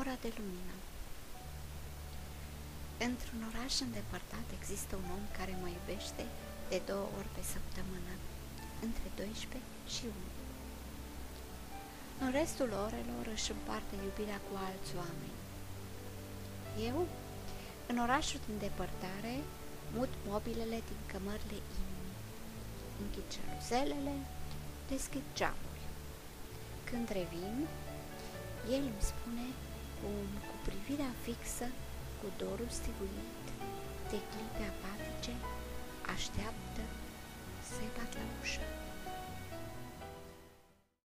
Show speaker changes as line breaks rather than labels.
Ora de lumină Într-un oraș îndepărtat există un om care mă iubește de două ori pe săptămână, între 12 și 1. În restul orelor își împarte iubirea cu alți oameni. Eu, în orașul din depărtare, mut mobilele din cămările inimii, închid celuzelele, deschid geamul. Când revin, el îmi spune cum, cu privirea fixă, cu dorul stivuit, de clipe apatice,